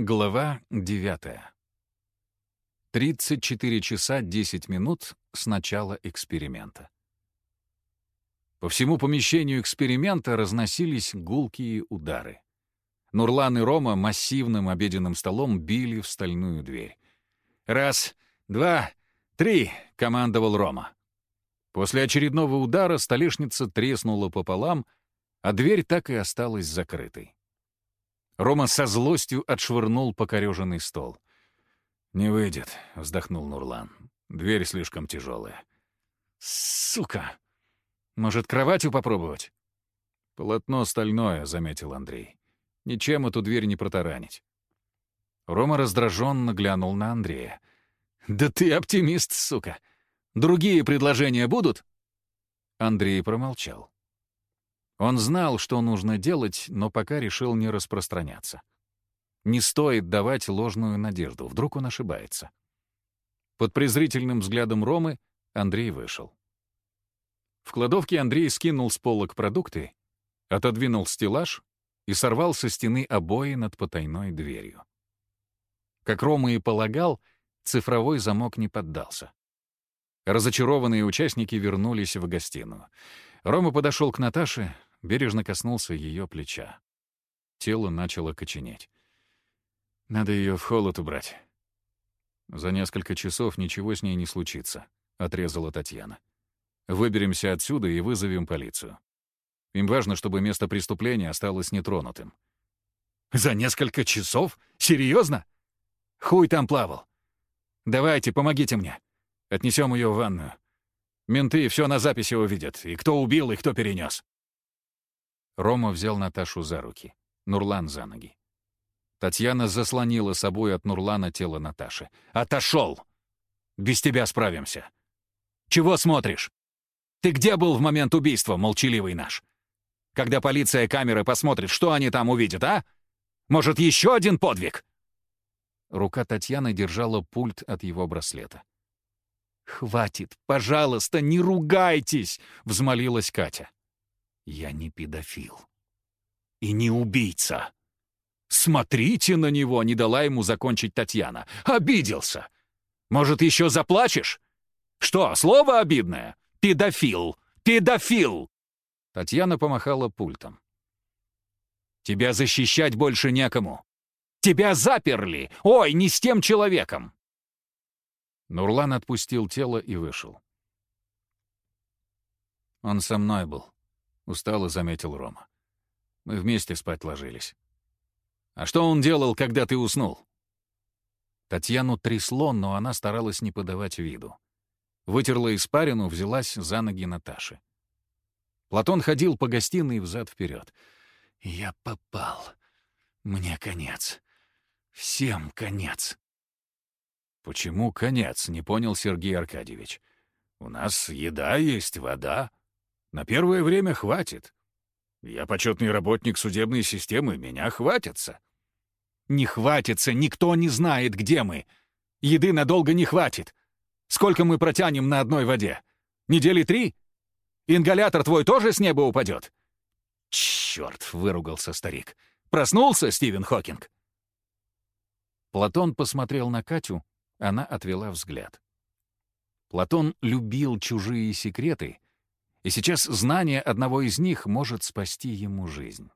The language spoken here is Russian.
Глава 9. 34 часа 10 минут с начала эксперимента. По всему помещению эксперимента разносились гулкие удары. Нурлан и Рома массивным обеденным столом били в стальную дверь. «Раз, два, три!» — командовал Рома. После очередного удара столешница треснула пополам, а дверь так и осталась закрытой. Рома со злостью отшвырнул покореженный стол. «Не выйдет», — вздохнул Нурлан. «Дверь слишком тяжелая». «Сука! Может, кроватью попробовать?» «Полотно стальное», — заметил Андрей. «Ничем эту дверь не протаранить». Рома раздраженно глянул на Андрея. «Да ты оптимист, сука! Другие предложения будут?» Андрей промолчал. Он знал, что нужно делать, но пока решил не распространяться. Не стоит давать ложную надежду, вдруг он ошибается. Под презрительным взглядом Ромы Андрей вышел. В кладовке Андрей скинул с полок продукты, отодвинул стеллаж и сорвал со стены обои над потайной дверью. Как Рома и полагал, цифровой замок не поддался. Разочарованные участники вернулись в гостиную. Рома подошел к Наташе, бережно коснулся ее плеча. Тело начало коченеть. «Надо ее в холод убрать». «За несколько часов ничего с ней не случится», — отрезала Татьяна. «Выберемся отсюда и вызовем полицию. Им важно, чтобы место преступления осталось нетронутым». «За несколько часов? Серьезно? Хуй там плавал. Давайте, помогите мне. Отнесем ее в ванную. Менты все на записи увидят, и кто убил, и кто перенес. Рома взял Наташу за руки, Нурлан за ноги. Татьяна заслонила собой от Нурлана тело Наташи. «Отошел! Без тебя справимся! Чего смотришь? Ты где был в момент убийства, молчаливый наш? Когда полиция камеры посмотрит, что они там увидят, а? Может, еще один подвиг?» Рука Татьяны держала пульт от его браслета. «Хватит, пожалуйста, не ругайтесь!» — взмолилась Катя. Я не педофил. И не убийца. Смотрите на него, не дала ему закончить Татьяна. Обиделся. Может, еще заплачешь? Что, слово обидное? Педофил! Педофил! Татьяна помахала пультом. Тебя защищать больше некому. Тебя заперли! Ой, не с тем человеком!» Нурлан отпустил тело и вышел. Он со мной был. Устало заметил Рома. Мы вместе спать ложились. А что он делал, когда ты уснул? Татьяну трясло, но она старалась не подавать виду. Вытерла испарину, взялась за ноги Наташи. Платон ходил по гостиной взад-вперед. «Я попал. Мне конец. Всем конец». «Почему конец?» — не понял Сергей Аркадьевич. «У нас еда есть, вода. На первое время хватит. Я почетный работник судебной системы, меня хватится. Не хватится, никто не знает, где мы. Еды надолго не хватит. Сколько мы протянем на одной воде? Недели три? Ингалятор твой тоже с неба упадет? Черт, выругался старик. Проснулся Стивен Хокинг? Платон посмотрел на Катю, она отвела взгляд. Платон любил чужие секреты — и сейчас знание одного из них может спасти ему жизнь.